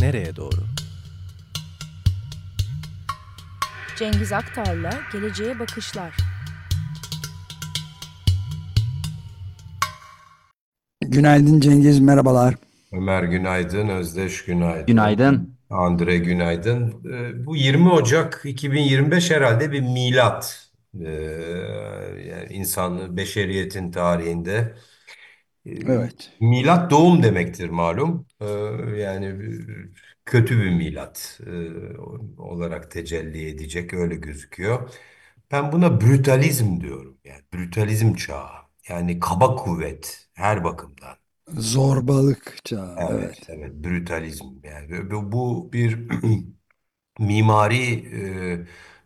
nereye doğru? Cengiz Aktar'la Geleceğe Bakışlar. Günaydın Cengiz, merhabalar. Ömer günaydın, Özdeş günaydın. Günaydın. Andre günaydın. Ee, Bu 20 Ocak 2025 herhalde bir milat. Ee, Yani insan, beşeriyetin tarihinde. Evet. Milat doğum demektir malum. Ee, Yani e, kötü bir milat e, olarak tecelli edecek öyle gözüküyor. Ben buna brutalizm diyorum. Yani brutalizm çağı. Yani kaba kuvvet her bakımdan. Zorbalık çağı, Evet, evet. evet, brutalizm yani bu, bu bir mimari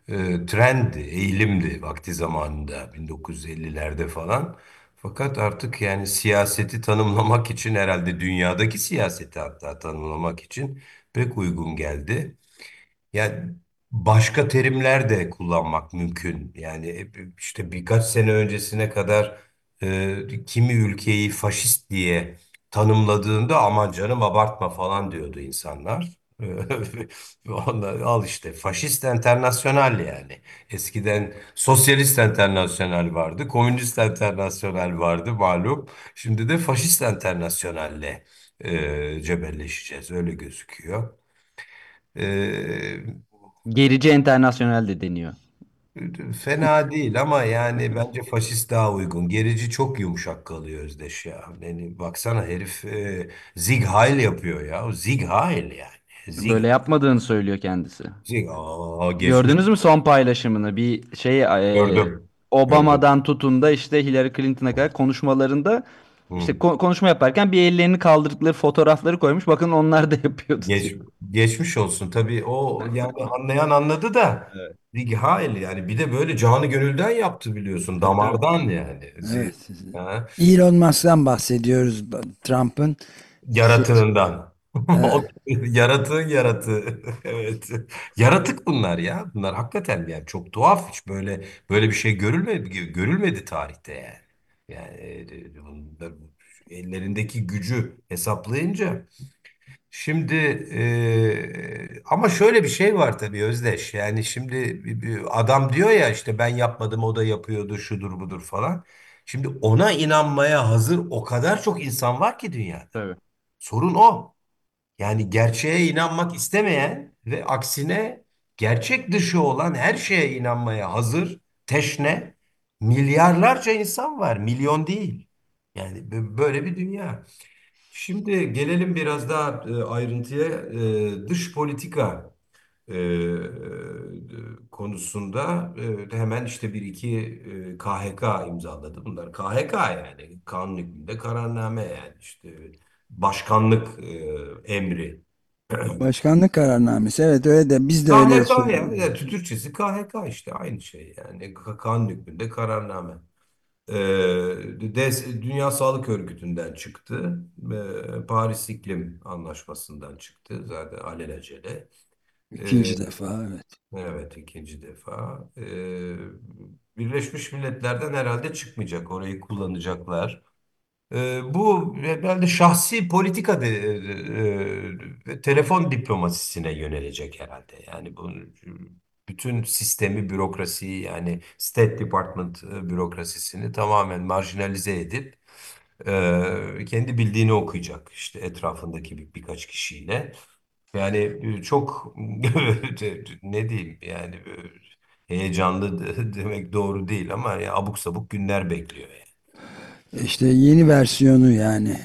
e, e, trendi, eğilimdi vakti zamanında 1950'lerde falan. Fakat artık yani siyaseti tanımlamak için herhalde dünyadaki siyaseti hatta tanımlamak için pek uygun geldi. Yani başka terimler de kullanmak mümkün. Yani işte birkaç sene öncesine kadar e, kimi ülkeyi faşist diye tanımladığında aman canım abartma falan diyordu insanlar. Onlar, al işte faşist enternasyonal yani. Eskiden sosyalist enternasyonal vardı, komünist enternasyonal vardı malum. Şimdi de faşist enternasyonelle e, cebelleşeceğiz öyle gözüküyor. Ee, Gerici Enternasyonel de deniyor. fena değil ama yani bence faşist daha uygun. Gerici çok yumuşak kalıyor Özdeş ya. Yani baksana herif e, Sieg Heil yapıyor ya. Sieg Heil yani. Sieg, Böyle yapmadığını söylüyor kendisi. Sieg. Aa. Gördünüz mü son paylaşımını? Bir şey e, Gördüm. Gördüm. Obama'dan tutun da işte Hillary Clinton'a kadar konuşmalarında işte ko- konuşma yaparken bir ellerini kaldırdıkları fotoğrafları koymuş. Bakın onlar da yapıyordu Geç, diyor. geçmiş olsun. Tabii o yani anlayan anladı da Evet. Sieg Heil yani bir de böyle canı gönülden yaptı biliyorsun. Tabii. Damardan yani. Evet. Ha. Elon Musk'tan bahsediyoruz, Trump'ın. Yaratığından. O yaratığın yaratığı. Evet. Yaratık bunlar ya. Bunlar hakikaten yani çok tuhaf. Hiç böyle böyle bir şey görülmedi görülmedi tarihte yani. Yani e, bunlar ellerindeki gücü hesaplayınca şimdi e, ama şöyle bir şey var tabii Özdeş. Yani şimdi bir- bir adam diyor ya işte ben yapmadım o da yapıyordu şudur budur falan. Şimdi ona inanmaya hazır o kadar çok insan var ki dünyada. Tabii. Sorun o. Yani gerçeğe inanmak istemeyen ve aksine gerçek dışı olan her şeye inanmaya hazır, teşne milyarlarca insan var, milyon değil. Yani bö- böyle bir dünya. Şimdi gelelim biraz daha e, ayrıntıya. E, Dış politika e, konusunda hemen işte bir iki KHK imzaladı. Bunlar KHK yani kanun hükmünde kararname yani işte başkanlık e, emri. Başkanlık kararnamesi, evet öyle de biz de öyle KHK ya, söylüyoruz. ya Türkçesi KHK işte aynı şey yani kanun hükmünde kararname. Ee, de, Dünya Sağlık Örgütü'nden çıktı. Ee, Paris İklim Anlaşması'ndan çıktı zaten alelacele. Ee, İkinci defa, evet. evet ikinci defa. Ee, Birleşmiş Milletler'den herhalde çıkmayacak. Orayı kullanacaklar. Ee, bu herhalde şahsi politika de, e, ve telefon diplomasisine yönelecek herhalde. Yani bu bütün sistemi, bürokrasiyi yani State Department e, bürokrasisini tamamen marjinalize edip e, kendi bildiğini okuyacak işte etrafındaki bir, birkaç kişiyle. Yani e, çok ne diyeyim yani e, heyecanlı de- demek doğru değil ama ya abuk sabuk günler bekliyor yani. İşte yeni versiyonu yani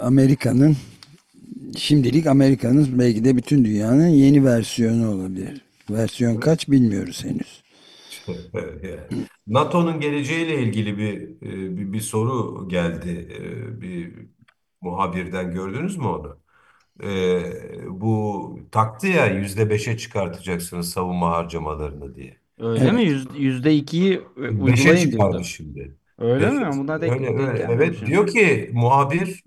Amerika'nın, şimdilik Amerika'nın belki de bütün dünyanın yeni versiyonu olabilir. Versiyon kaç bilmiyoruz henüz. NATO'nun geleceğiyle ilgili bir, e, bir bir soru geldi. E, Bir muhabirden gördünüz mü onu? E, bu taktı ya yüzde beşe çıkartacaksınız savunma harcamalarını diye. Öyle mi? Evet. Yüz- Yüzde ikiyi Beşe uygulayın çıkardı diyordu. şimdi. Öyle Beşe, mi? Buna denk, öyle, denk öyle. Evet gelmemişim. diyor ki muhabir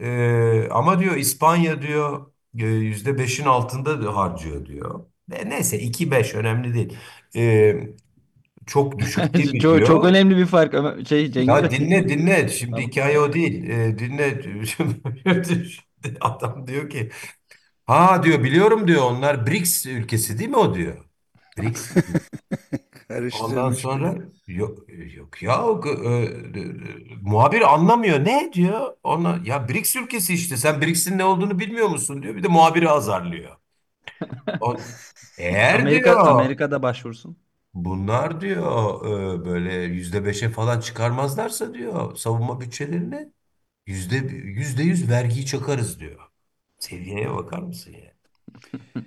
e, ama diyor İspanya diyor e, yüzde beşin altında harcıyor diyor. E, neyse iki beş önemli değil. E, çok düşük değil mi Çok, çok diyor. önemli bir fark şey Cengiz Ya Bey. dinle dinle şimdi Tamam. hikaye o değil. Ee, dinle. Şimdi adam diyor ki Ha diyor biliyorum diyor onlar BRICS ülkesi değil mi o diyor. BRICS. Ondan Karıştırmış sonra bile. yok yok ya e, e, e, muhabir anlamıyor. Ne diyor? Ona ya BRICS ülkesi işte sen BRICS'in ne olduğunu bilmiyor musun diyor. Bir de muhabiri azarlıyor. O, eğer Amerika diyor Amerika'da başvursun. bunlar diyor e, böyle yüzde beşe falan çıkarmazlarsa diyor savunma bütçelerini yüzde yüzde yüz vergiyi çakarız diyor. Seviyeye bakar mısın ya?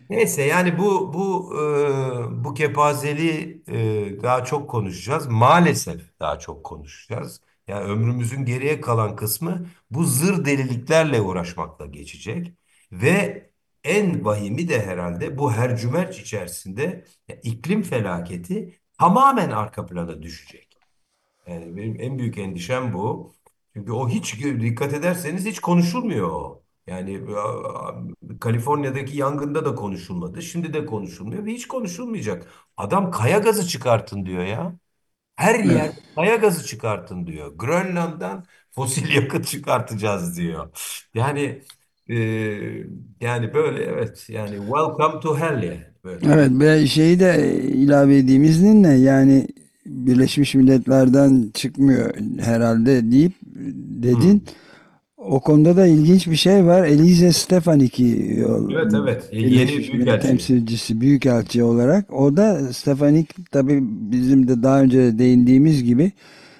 Neyse yani bu bu e, bu kepazeliği e, daha çok konuşacağız. Maalesef daha çok konuşacağız. Yani ömrümüzün geriye kalan kısmı bu zır deliliklerle uğraşmakla geçecek. Ve en vahimi de herhalde bu hercümerç içerisinde ya, iklim felaketi tamamen arka plana düşecek. Yani benim en büyük endişem bu. Çünkü o hiç dikkat ederseniz hiç konuşulmuyor o. Yani a- Kaliforniya'daki yangında da konuşulmadı. Şimdi de konuşulmuyor ve hiç konuşulmayacak. Adam kaya gazı çıkartın diyor ya. Her Evet. yer kaya gazı çıkartın diyor. Grönland'dan fosil yakıt çıkartacağız diyor. Yani e, yani böyle evet yani welcome to hell yani böyle. Evet ve şeyi de ilave edeyim izninle yani Birleşmiş Milletler'den çıkmıyor herhalde deyip dedin. O konuda da ilginç bir şey var. Elise Stefanik Evet evet yeni büyükelçi. temsilcisi, büyükelçi olarak. O da Stefanik tabii bizim de daha önce de değindiğimiz gibi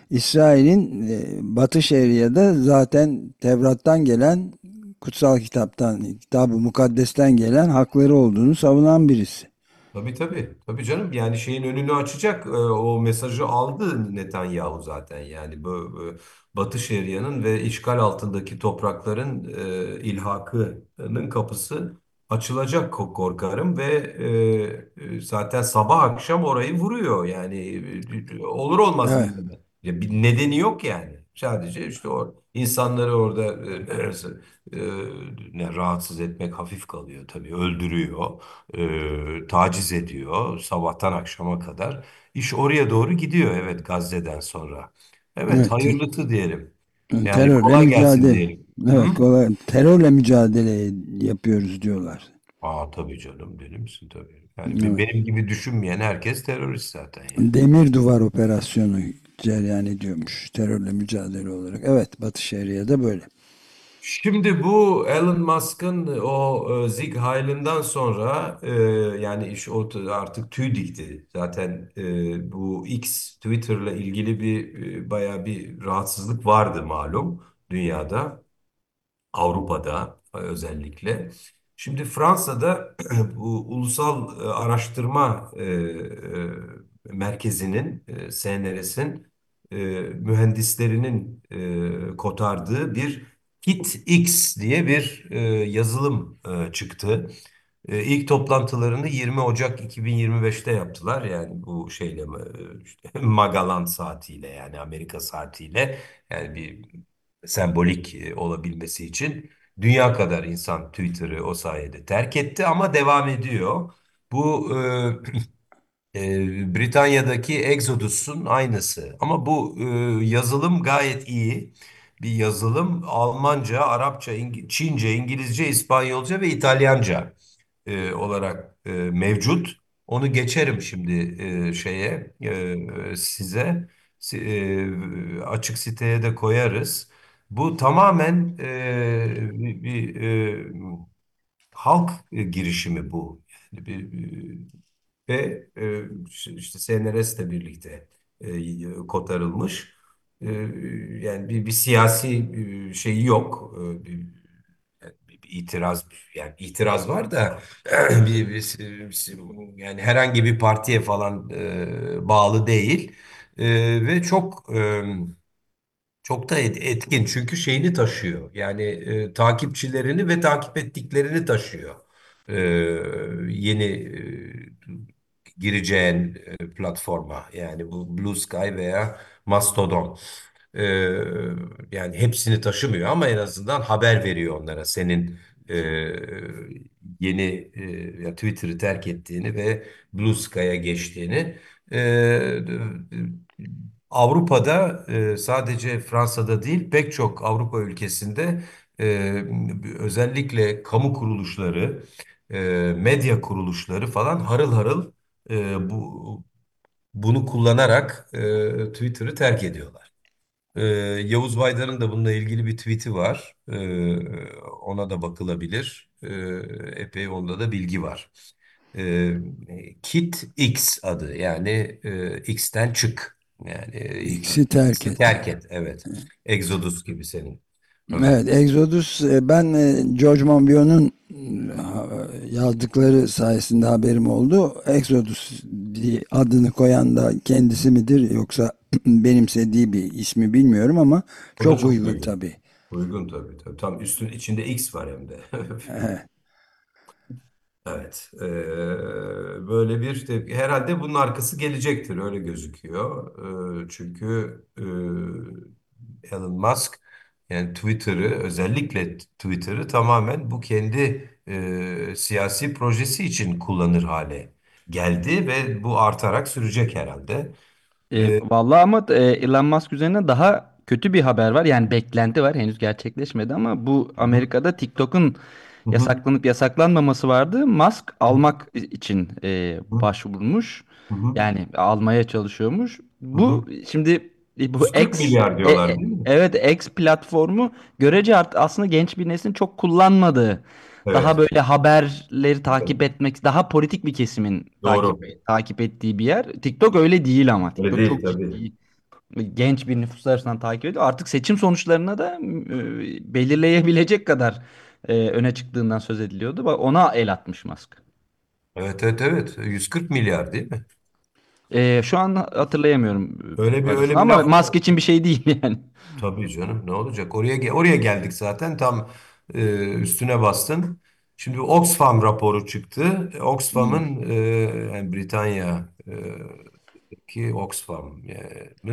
İsrail'in e, Batı Şeria'da zaten Tevrat'tan gelen kutsal kitaptan, kitab-ı mukaddesten gelen hakları olduğunu savunan birisi. Tabii tabii. Tabii canım yani şeyin önünü açacak. Ee, o mesajı aldı Netanyahu zaten. Yani bu bu Batı Şeria'nın ve işgal altındaki toprakların e, ilhakının kapısı açılacak ko- korkarım ve e, e, zaten sabah akşam orayı vuruyor. Yani e, olur olmaz Evet, bir nedeni yok yani. Sadece işte o insanları orada e, e, ne rahatsız etmek hafif kalıyor tabii. Öldürüyor e, taciz ediyor sabahtan akşama kadar. İş oraya doğru gidiyor evet Gazze'den sonra. Evet evet. hayırlısı diyelim. Yani Terörle kolay gelsin mücadele. diyelim. Hı? Evet, kolay. Terörle mücadele yapıyoruz diyorlar. Aa tabii canım deli misin tabii. Yani be- Evet. benim gibi düşünmeyen herkes terörist zaten yani. Demir Duvar operasyonu cereyan ediyormuş terörle mücadele olarak. Evet, Batı Şeria'da böyle. Şimdi bu Elon Musk'ın o e, Zig Heil'inden sonra e, yani iş o artık tüy dikti. Zaten e, bu X Twitter'la ilgili bir e, bayağı bir rahatsızlık vardı malum dünyada. Avrupa'da e, özellikle. Şimdi Fransa'da bu Ulusal e, Araştırma e, e, Merkezi'nin, e, CNRS'in e, mühendislerinin e, kotardığı bir KitX diye bir e, yazılım e, çıktı. E, ilk toplantılarını 20 Ocak 2025'te yaptılar. Yani bu şeyle e, işte Magellan saatiyle yani Amerika saatiyle yani bir sembolik e, olabilmesi için dünya kadar insan Twitter'ı o sayede terk etti ama devam ediyor. Bu e, Britanya'daki Exodus'un aynısı ama bu e, yazılım gayet iyi. Bir yazılım Almanca, Arapça, İng- Çince, İngilizce, İspanyolca ve İtalyanca e, olarak e, mevcut. Onu geçerim şimdi e, şeye e, size Si- e, açık siteye de koyarız. Bu tamamen e, bir, bir, e, halk girişimi bu. Yani bir, ve e, işte CNRS ile birlikte e, kotarılmış. E, yani bir, bir siyasi e, şeyi yok. E, bir, bir, bir itiraz yani itiraz var da bir, bir- yani herhangi bir partiye falan e, bağlı değil. E, ve çok e, çok da et- etkin çünkü şeyini taşıyor. Yani e, takipçilerini ve takip ettiklerini taşıyor. E, yeni e, gireceğin e, platforma yani bu Blue Sky veya Mastodon. E, yani hepsini taşımıyor ama en azından haber veriyor onlara senin e, yeni e, Twitter'ı terk ettiğini ve Blue Sky'a geçtiğini. E, Avrupa'da e, sadece Fransa'da değil pek çok Avrupa ülkesinde e, özellikle kamu kuruluşları, e, medya kuruluşları falan harıl harıl e, bu bunu kullanarak e, Twitter'ı terk ediyorlar. E, Yavuz Baydar'ın da bununla ilgili bir tweet'i var. E, ona da bakılabilir. E, epey onda da bilgi var. E, Kit X adı yani e, X'ten çık. Yani X'i terk X'i et. terk et. Evet. Exodus gibi senin. Evet, Exodus e, ben e, George Monbiot'un e, yazdıkları sayesinde haberim oldu. Exodus diye adını koyan da kendisi midir yoksa benimsediği bir ismi bilmiyorum ama çok çok uygun uygun. tabii. Uygun tabii, tabii. Tam üstün içinde X var hem de. Evet. Evet. Ee, böyle bir işte herhalde bunun arkası gelecektir öyle gözüküyor. Ee, çünkü e, Elon Musk yani Twitter'ı özellikle Twitter'ı tamamen bu kendi e, siyasi projesi için kullanır hale geldi ve bu artarak sürecek herhalde. E, vallahi ama e, Elon Musk üzerine daha kötü bir haber var. Yani beklenti var. Henüz gerçekleşmedi ama bu Hı hı. Amerika'da TikTok'un Hı hı. yasaklanıp yasaklanmaması vardı. Musk Hı almak için e, hı. başvurmuş. Hı hı. Yani almaya çalışıyormuş. Hı hı. Bu şimdi e, bu 140 X milyar e, diyorlar e, değil mi? evet X platformu görece art aslında genç bir neslin çok kullanmadığı daha Evet. böyle haberleri Evet. takip etmek, daha politik bir kesimin takip Doğru. takip ettiği bir yer. TikTok öyle değil ama. Öyle TikTok değil çok tabii. ciddi genç bir nüfus arasından takip ediyor. Artık seçim sonuçlarına da e, belirleyebilecek kadar e, öne çıktığından söz ediliyordu. Bak ona el atmış Musk. Evet evet evet. 140 milyar değil mi? E, şu an hatırlayamıyorum e, Öyle bir öyle bir ama laf Musk için bir şey değil yani. tabii canım ne olacak? Oraya ge- oraya geldik zaten tam e, üstüne bastın. Şimdi Oxfam raporu çıktı. E, Hmm. Oxfam'ın e, yani Britanya'daki Oxfam'ın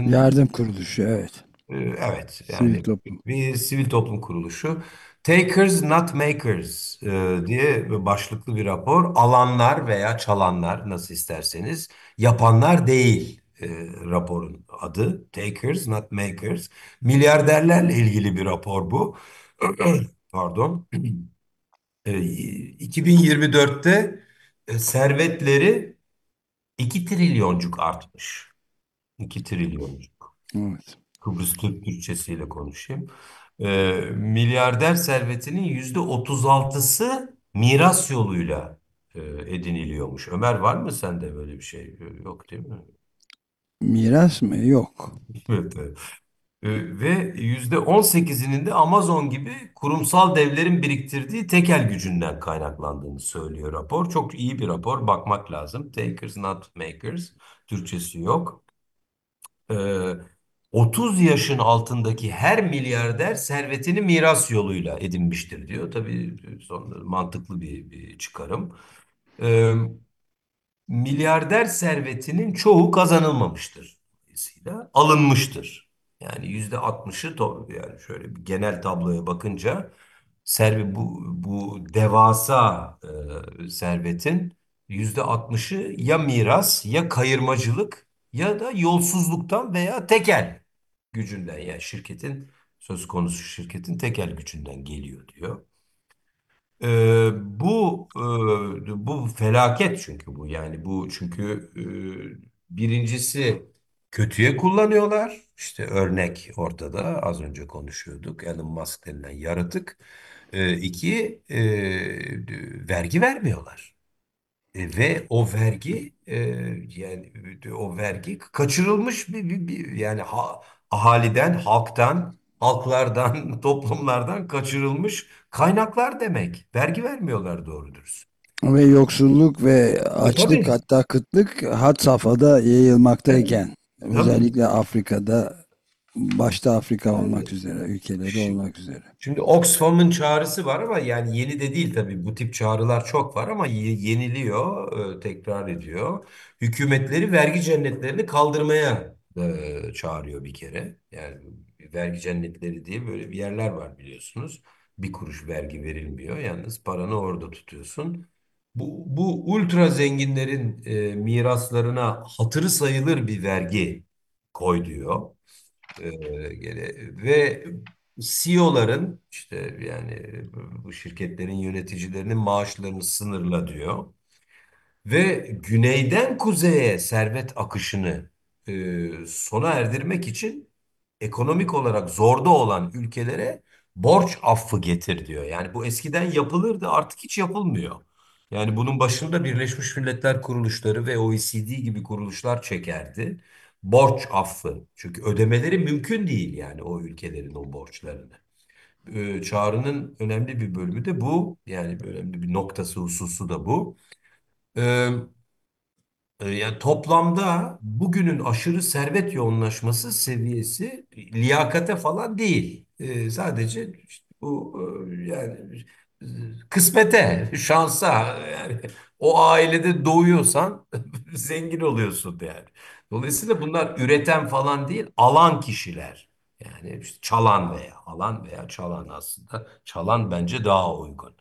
Yardım kuruluşu evet. Ee, Evet Sivil yani toplum. bir sivil toplum kuruluşu. Takers not makers e, diye başlıklı bir rapor. Alanlar veya çalanlar nasıl isterseniz yapanlar değil e, raporun adı. Takers not makers. Milyarderlerle ilgili bir rapor bu. Pardon. E, 2024'te e, servetleri 2 trilyoncuk artmış. 2 trilyoncuk. Evet. Kıbrıs Türk Türkçesiyle konuşayım. Ee, milyarder servetinin yüzde 36'sı miras yoluyla e, ediniliyormuş. Ömer var mı sende böyle bir şey? Yok değil mi? Miras mı? Yok. Evet. evet. Ee, ve yüzde 18'inin de Amazon gibi kurumsal devlerin biriktirdiği tekel gücünden kaynaklandığını söylüyor rapor. Çok iyi bir rapor. Bakmak lazım. Takers not makers. Türkçesi yok. Ee, 30 yaşın altındaki her milyarder servetini miras yoluyla edinmiştir diyor. Tabii son mantıklı bir, bir çıkarım. Ee, milyarder servetinin çoğu kazanılmamıştır. Alınmıştır. Yani yüzde 60'ı to- yani şöyle bir genel tabloya bakınca servet bu bu devasa e, servetin yüzde 60'ı ya miras ya kayırmacılık ya da yolsuzluktan veya tekel gücünden yani şirketin söz konusu şirketin tekel gücünden geliyor diyor. Ee, bu e, bu felaket çünkü bu yani bu çünkü e, birincisi kötüye kullanıyorlar. İşte örnek ortada az önce konuşuyorduk Elon Musk denilen yaratık. E, iki e, vergi vermiyorlar. E, ve o vergi e, yani o vergi kaçırılmış bir, bir, bir- yani ha- ahaliden, halktan, halklardan, toplumlardan kaçırılmış kaynaklar demek. Vergi vermiyorlar doğru dürüst. Ve yoksulluk ve E, açlık tabii. hatta kıtlık had safhada yayılmaktayken Tabii. özellikle Afrika'da başta Afrika olmak üzere ülkeleri olmak üzere. Şimdi Oxfam'ın çağrısı var ama yani yeni de değil tabii. Bu tip çağrılar çok var ama ye- yeniliyor, e, tekrar ediyor. Hükümetleri vergi cennetlerini kaldırmaya e, çağırıyor bir kere. Yani vergi cennetleri diye böyle bir yerler var biliyorsunuz. Bir kuruş vergi verilmiyor. Yalnız paranı orada tutuyorsun. Bu, bu ultra zenginlerin e, miraslarına hatırı sayılır bir vergi koy diyor. Ee, gene- ve CEO'ların işte yani bu şirketlerin yöneticilerinin maaşlarını sınırla diyor. Ve güneyden kuzeye servet akışını e, sona erdirmek için ekonomik olarak zorda olan ülkelere borç affı getir diyor. Yani bu eskiden yapılırdı artık hiç yapılmıyor. Yani bunun başında Birleşmiş Milletler kuruluşları ve OECD gibi kuruluşlar çekerdi. Borç affı. Çünkü ödemeleri mümkün değil yani o ülkelerin o borçlarını. E, çağrının önemli bir bölümü de bu. Yani önemli bir noktası hususu da bu. E, e, Yani toplamda bugünün aşırı servet yoğunlaşması seviyesi liyakate falan değil. E, sadece işte bu e, yani e, kısmete, şansa yani o ailede doğuyorsan zengin oluyorsun yani. Dolayısıyla bunlar üreten falan değil, alan kişiler. Yani işte çalan veya alan veya çalan aslında. Çalan bence daha uygun.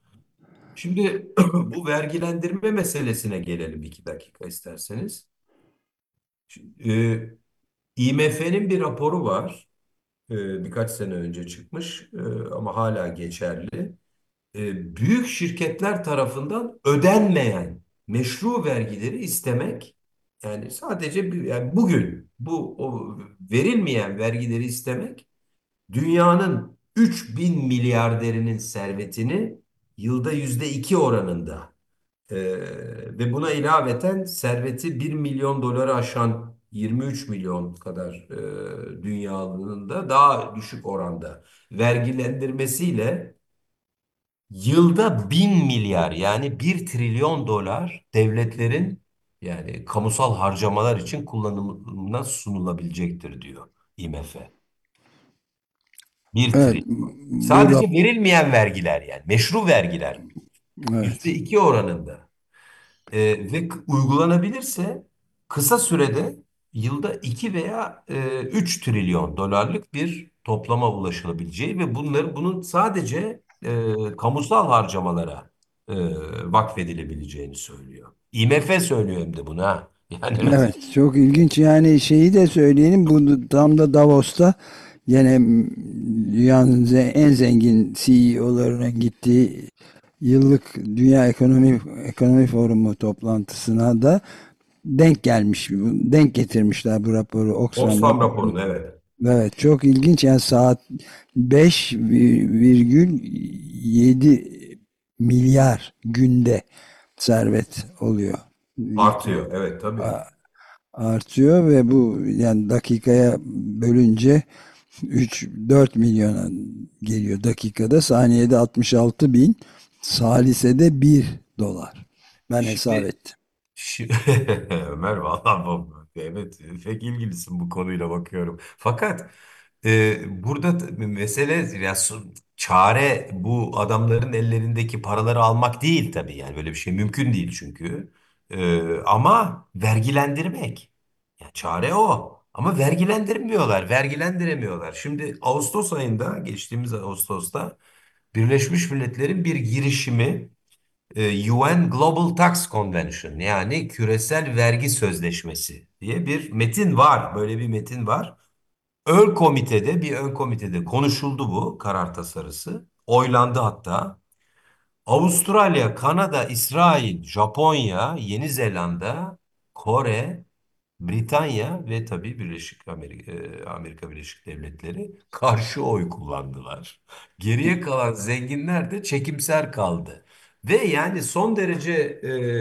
Şimdi bu vergilendirme meselesine gelelim iki dakika isterseniz. Ee, IMF'nin bir raporu var. Ee, birkaç sene önce çıkmış ee, ama hala geçerli. Ee, büyük şirketler tarafından ödenmeyen meşru vergileri istemek yani sadece bir, yani bugün bu o verilmeyen vergileri istemek dünyanın 3000 milyarderinin servetini yılda yüzde iki oranında ee, ve buna ilaveten serveti bir milyon doları aşan 23 milyon kadar e, dünyanın da daha düşük oranda vergilendirmesiyle yılda bin milyar yani bir trilyon dolar devletlerin yani kamusal harcamalar için kullanımına sunulabilecektir diyor IMF. Bir Evet, trilyon. Sadece rap, verilmeyen vergiler yani meşru vergiler evet. iki oranında. Ee, ve k- uygulanabilirse kısa sürede yılda 2 veya e, 3 trilyon dolarlık bir toplama ulaşılabileceği ve bunları bunun sadece e, kamusal harcamalara e, vakfedilebileceğini söylüyor. IMF söylüyor hem de bunu ha. Yani Evet, çok ilginç. Yani şeyi de söyleyelim. Bu tam da Davos'ta yine dünyanın ze- en zengin CEO'larının gittiği yıllık Dünya Ekonomi Ekonomi Forumu toplantısına da denk gelmiş. Denk getirmişler bu raporu. Oxfam Oxfam raporunu. raporunu evet. Evet, çok ilginç. Yani saat 5,7 milyar günde servet oluyor. Artıyor evet tabii. artıyor ve bu yani dakikaya bölünce 3-4 milyona geliyor dakikada. Saniyede 66 bin, salisede 1 dolar. Ben hesap Şimdi ettim. Şi- Ömer vallahi bu- evet pek ilgilisin bu konuyla bakıyorum. Fakat e, burada mesele ya su- çare bu adamların ellerindeki paraları almak değil tabii yani böyle bir şey mümkün değil çünkü. E, ama vergilendirmek. Ya çare o. Ama vergilendirmiyorlar, vergilendiremiyorlar. Şimdi Ağustos ayında, geçtiğimiz Ağustos'ta Birleşmiş Milletler'in bir girişimi e, UN Global Tax Convention yani küresel vergi sözleşmesi diye bir metin var. Böyle bir metin var. Ön komitede bir ön komitede konuşuldu bu karar tasarısı. Oylandı hatta. Avustralya, Kanada, İsrail, Japonya, Yeni Zelanda, Kore, Britanya ve tabii Birleşik Amerika, e, Amerika Birleşik Devletleri karşı oy kullandılar. Geriye kalan zenginler de çekimser kaldı. Ve yani son derece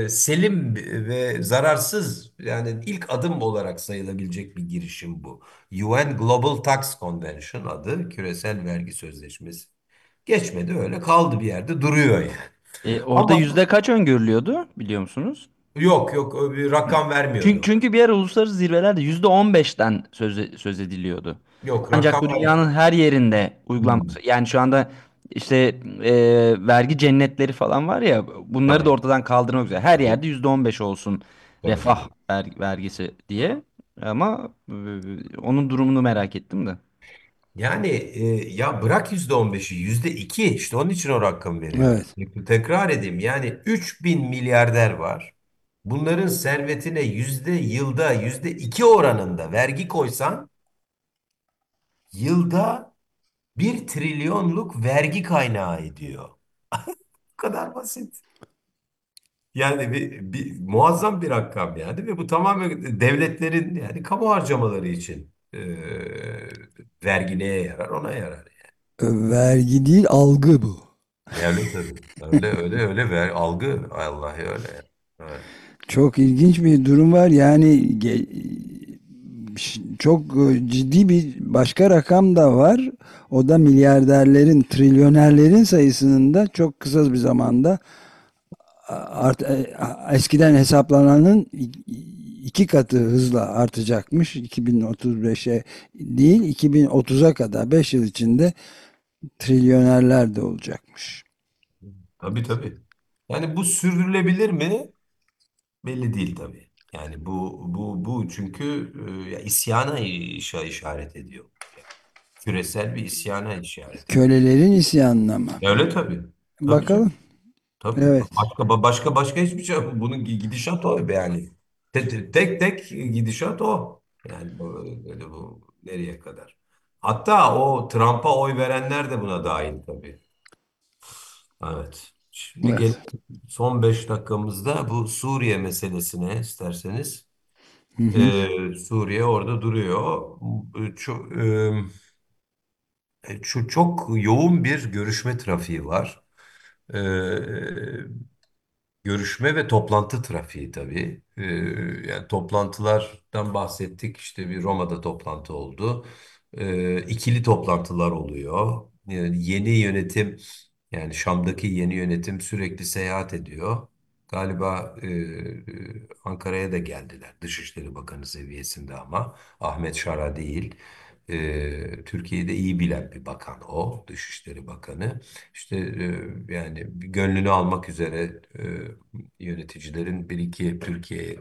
e, selim ve zararsız yani ilk adım olarak sayılabilecek bir girişim bu. UN Global Tax Convention adı küresel vergi sözleşmesi. Geçmedi öyle kaldı bir yerde duruyor yani. E, orada Ama yüzde kaç öngörülüyordu biliyor musunuz? yok yok bir rakam Çünkü, vermiyordu. çünkü bir ara uluslararası zirvelerde yüzde on beşten söz, söz ediliyordu. Yok Ancak bu rakam dünyanın her yerinde uygulanması. Yani şu anda işte e, vergi cennetleri falan var ya bunları da tabii ortadan kaldırmak üzere. Her yerde yüzde on beş olsun tabii. refah ver- vergisi diye. Ama e, onun durumunu merak ettim de. Yani e, ya bırak yüzde on beşi yüzde iki işte onun için o rakamı veriyorum. Evet. Tek- Tekrar edeyim yani 3000 milyarder var. Bunların servetine yüzde yılda yüzde iki oranında vergi koysan yılda bir trilyonluk vergi kaynağı ediyor. Bu kadar basit. Yani bir, bir muazzam bir rakam yani ve bu tamamen devletlerin yani kamu harcamaları için e, vergi neye yarar ona yarar. Vergi değil algı bu. Öyle tabii. Öyle öyle öyle ver algı vallahi öyle. Evet. Çok ilginç bir durum var. Yani çok e, ciddi bir başka rakam da var. O da milyarderlerin, trilyonerlerin sayısının da çok kısa bir zamanda art, e, eskiden hesaplananın iki katı hızla artacakmış. 2035'e değil 2030'a kadar 5 yıl içinde trilyonerler de olacakmış. Tabii tabii. Yani bu sürdürülebilir mi? Belli değil tabii. Yani bu bu bu çünkü e, ya isyana işe işaret ediyor. Küresel bir isyana işaret ediyor. Kölelerin isyanına mı? Öyle tabii. Tabii Bakalım. canım. Tabii. Evet. Başka başka başka hiçbir şey yok. Bunun gidişat o yani. Tek tek, tek tek gidişat o. Yani böyle bu nereye kadar? Hatta o Trump'a oy verenler de buna dahil tabii. Evet. Şimdi gel Evet. son 5 dakikamızda bu Suriye meselesine isterseniz. Hı hı. Ee, Suriye orada duruyor. Çok, çok, çok yoğun bir görüşme trafiği var. Ee, Görüşme ve toplantı trafiği tabii. Ee, yani toplantılardan bahsettik. İşte bir Roma'da toplantı oldu. Ee, ikili toplantılar oluyor. Yani yeni yönetim yani Şam'daki yeni yönetim sürekli seyahat ediyor. Galiba e, e, Ankara'ya da geldiler. Dışişleri Bakanı seviyesinde ama Ahmet Şara değil. Ee, Türkiye'de iyi bilen bir bakan o, Dışişleri Bakanı. İşte e, yani gönlünü almak üzere e, yöneticilerin bir iki Türkiye'ye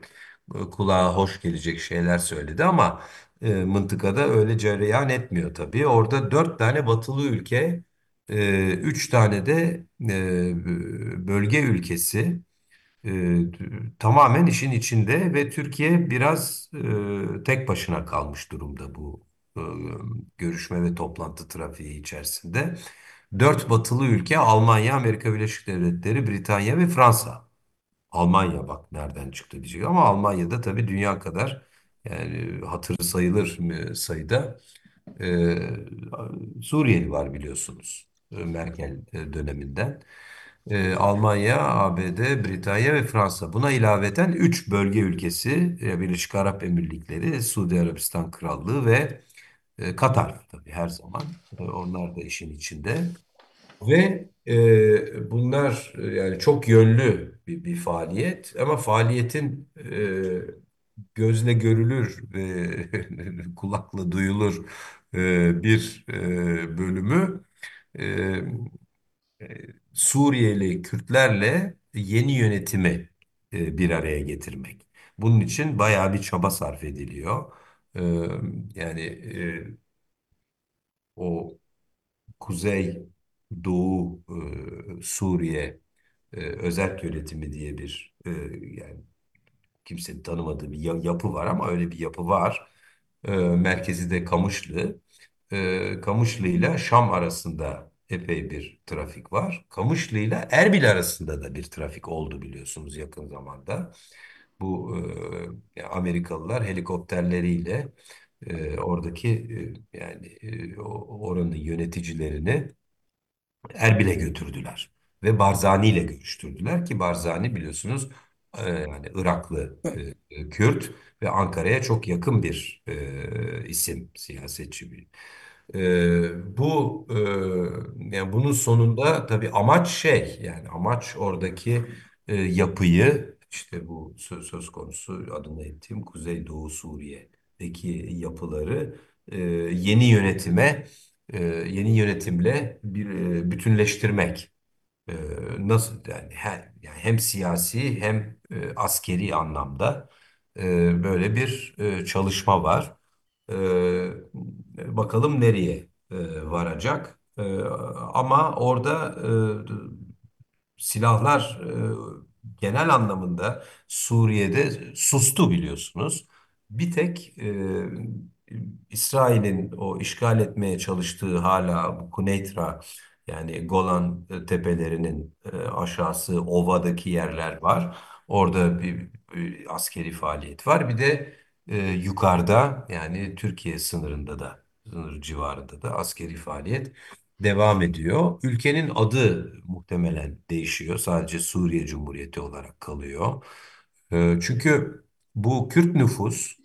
e, kulağa hoş gelecek şeyler söyledi ama e, mıntıkada öyle cereyan etmiyor tabii. Orada dört tane batılı ülke, e, üç tane de e, bölge ülkesi e, tamamen işin içinde ve Türkiye biraz e, tek başına kalmış durumda bu e, görüşme ve toplantı trafiği içerisinde. Dört batılı ülke Almanya, Amerika Birleşik Devletleri, Britanya ve Fransa. Almanya bak nereden çıktı diyecek ama Almanya'da tabii dünya kadar yani hatırı sayılır sayıda e, Suriyeli var biliyorsunuz Merkel e, döneminden. E, Almanya, ABD, Britanya ve Fransa. Buna ilaveten 3 bölge ülkesi e, Birleşik Arap Emirlikleri, Suudi Arabistan Krallığı ve e, Katar tabii her zaman. E, onlar da işin içinde. Ve e, bunlar e, yani çok yönlü bir, bir faaliyet ama faaliyetin e, gözle görülür ve kulakla duyulur e, bir e, bölümü e, Suriyeli Kürtlerle yeni yönetimi e, bir araya getirmek. Bunun için bayağı bir çaba sarf ediliyor. E, yani e, o Kuzey Doğu e, Suriye e, Özerk Yönetimi diye bir e, yani kimsenin tanımadığı bir ya- yapı var ama öyle bir yapı var. E, merkezi de Kamışlı. E, Kamışlı ile Şam arasında epey bir trafik var. Kamışlı ile Erbil arasında da bir trafik oldu biliyorsunuz yakın zamanda. Bu e, Amerikalılar helikopterleriyle e, oradaki e, yani e, oranın yöneticilerini Erbil'e götürdüler ve Barzani ile görüştürdüler ki Barzani biliyorsunuz e, yani Iraklı e, Kürt ve Ankara'ya çok yakın bir e, isim siyasetçi bir. E, bu e, yani bunun sonunda tabii amaç şey yani amaç oradaki e, yapıyı işte bu söz, söz konusu adını ettiğim Kuzeydoğu Suriye'deki yapıları e, yeni yönetime e, yeni yönetimle bir e, bütünleştirmek. E, nasıl yani hem, yani hem siyasi hem e, askeri anlamda e, böyle bir e, çalışma var. E, bakalım nereye e, varacak. E, ama orada e, silahlar genel anlamında Suriye'de sustu biliyorsunuz. Bir tek e, İsrail'in o işgal etmeye çalıştığı hala bu Kuneitra yani Golan tepelerinin e, aşağısı ovadaki yerler var. Orada bir, bir askeri faaliyet var. Bir de e, yukarıda yani Türkiye sınırında da sınır civarında da askeri faaliyet devam ediyor. Ülkenin adı muhtemelen değişiyor. Sadece Suriye Cumhuriyeti olarak kalıyor. E, çünkü bu Kürt nüfus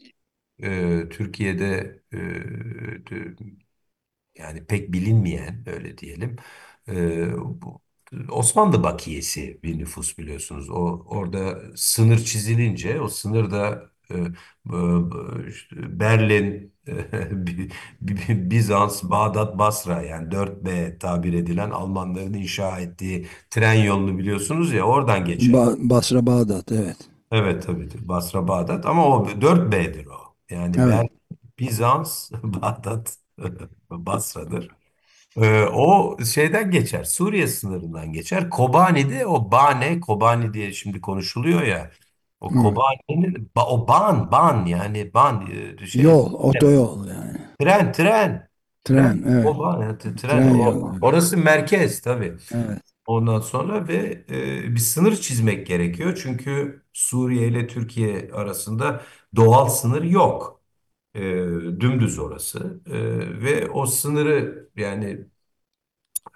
e, Türkiye'de e, de- yani pek bilinmeyen öyle diyelim e, bu, Osmanlı bakiyesi bir nüfus biliyorsunuz. O orada sınır çizilince o sınırda e, e, Berlin, e, Bi- Bi- Bizans, Bağdat, Basra yani 4B tabir edilen Almanların inşa ettiği tren yolunu biliyorsunuz ya oradan geçer. Ba- Basra Bağdat evet. Evet tabii. Basra Bağdat ama o 4B'dir o. Yani Evet. ben Bizans, Bağdat, Basra'dır. Ee, o şeyden geçer. Suriye sınırından geçer. Kobani'de o Bane, Kobani diye şimdi konuşuluyor ya. O Hı. Kobani'nin ba- o Ban, Ban yani Ban e, şey Yol, otoyol yani. tren, tren. Tren evet. O Ban, evet, tren. Tren O- yolu. orası merkez tabii. Evet. Ondan sonra ve e, bir sınır çizmek gerekiyor. Çünkü Suriye ile Türkiye arasında doğal sınır yok. E, dümdüz orası. E, ve o sınırı yani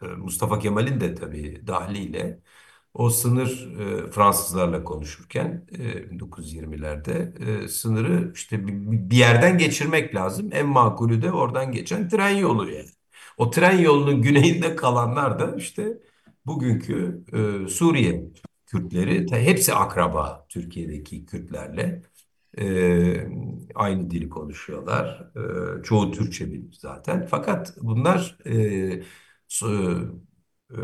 e, Mustafa Kemal'in de tabii dahliyle o sınır e, Fransızlarla konuşurken e, 1920'lerde e, sınırı işte bir, bir yerden geçirmek lazım. En makulü de oradan geçen tren yolu yani. O tren yolunun güneyinde kalanlar da işte bugünkü e, Suriye Kürtleri hepsi akraba Türkiye'deki Kürtlerle. E, aynı dili konuşuyorlar. E, çoğu Türkçe bilir zaten. Fakat bunlar e, su- e,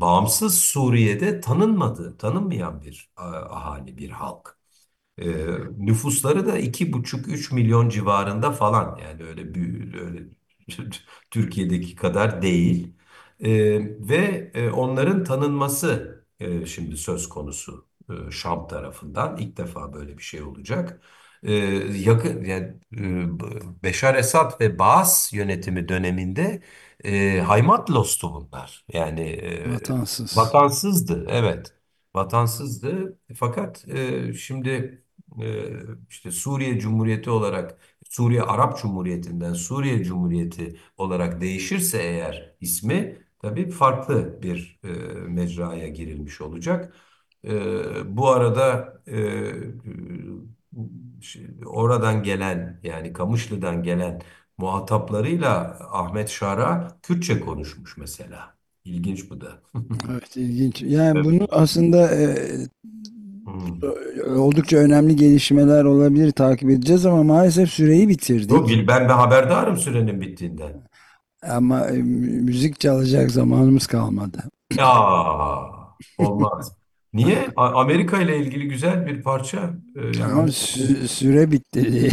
bağımsız Suriye'de tanınmadı, tanınmayan bir ahali, bir halk. E, nüfusları da iki buçuk üç milyon civarında falan yani öyle büyük öyle Türkiye'deki kadar değil. E, ve e, onların tanınması e, şimdi söz konusu Şam tarafından ilk defa böyle bir şey olacak. E, yakın yani e, Beşar Esad ve Baas yönetimi döneminde e, Haymatlostu bunlar. Yani e, Vatansız. Vatansızdı, evet. Vatansızdı. Fakat e, şimdi e, işte Suriye Cumhuriyeti olarak Suriye Arap Cumhuriyeti'nden Suriye Cumhuriyeti olarak değişirse eğer ismi tabii farklı bir e, mecraya girilmiş olacak. E, bu arada e, şey, oradan gelen yani Kamışlı'dan gelen muhataplarıyla Ahmet Şara Kürtçe konuşmuş mesela. İlginç bu da. Evet ilginç. Yani bunu aslında e, Hmm. oldukça önemli gelişmeler olabilir takip edeceğiz ama maalesef süreyi bitirdik. Yok, ben de haberdarım sürenin bittiğinden. Ama e, müzik çalacak zamanımız kalmadı. Ya olmaz. Niye? A- Amerika ile ilgili güzel bir parça. e, Ama yani sü- süre bitti.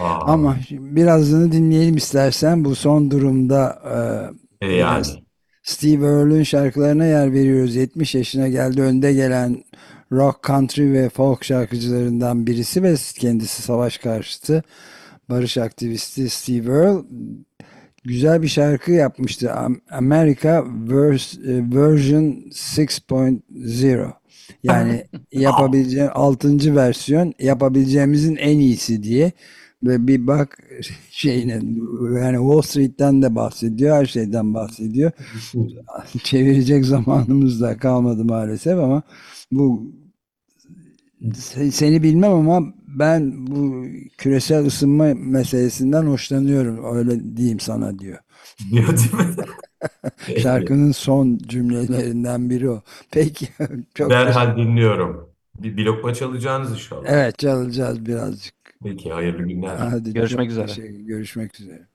Aa, Ama şimdi birazını dinleyelim istersen. Bu son durumda e, e, yani. Steve Earle'ün şarkılarına yer veriyoruz. 70 yaşına geldi. Önde gelen rock, country ve folk şarkıcılarından birisi ve kendisi savaş karşıtı barış aktivisti Steve Earle güzel bir şarkı yapmıştı. Am- America vers- e, version 6.0. Yani yapabileceğim 6. versiyon yapabileceğimizin en iyisi diye ve bir bak şeyine yani Wall Street'ten de bahsediyor, her şeyden bahsediyor. Çevirecek zamanımız da kalmadı maalesef ama bu seni bilmem ama ben bu küresel ısınma meselesinden hoşlanıyorum. Öyle diyeyim sana diyor. Diyor değil mi? Şarkının son cümlelerinden biri o. Peki çok Derhal dinliyorum. Bir, bir lokma çalacağınız inşallah. Evet çalacağız birazcık. Peki hayırlı günler. Hadi Görüşmek üzere. teşekkür- Görüşmek üzere.